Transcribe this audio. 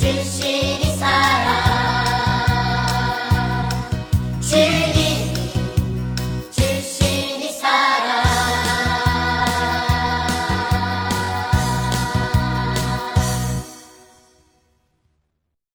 只是。